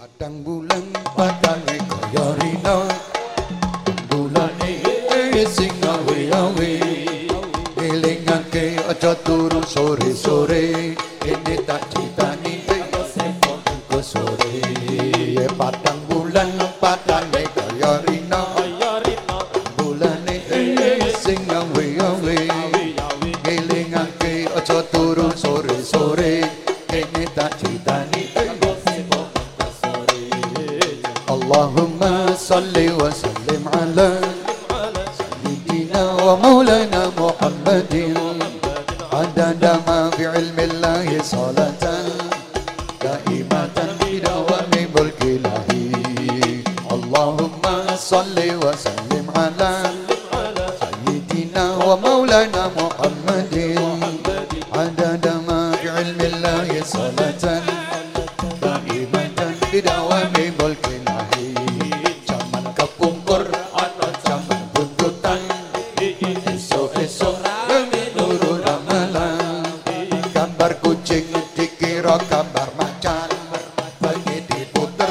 Padang bulan padange kaya rina. Bulane sing awe-awe Elingake aja turu sore-sore. Ini tak citani ke sore. Padang bulan padange kaya rina. Bulane sing awe-awe Elingake aja اللهم صل وسلم على سيدنا ومولانا محمد. عدد ما في علم الله صلاة دائمة بدوام ملك الله اللهم صل وسلم على سيدنا ومولانا محمد. عدد ما في علم الله صلاة دائمة بدوام ملك الله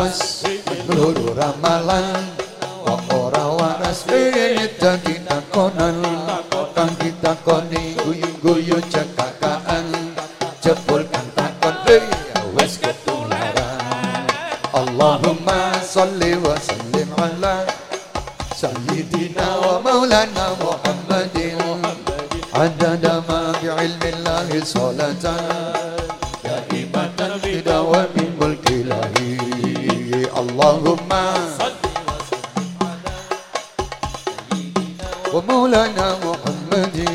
Puas luru ramalan Wong ora waras ini dadi takonan Kang ditakoni guyu-guyu cekakaan Jebul kang takon wis ketularan. Allahumma salli wa sallim ala Sayyidina wa maulana Muhammadin. Adada ma bi'ilmi Allahi salatan ومولانا محمد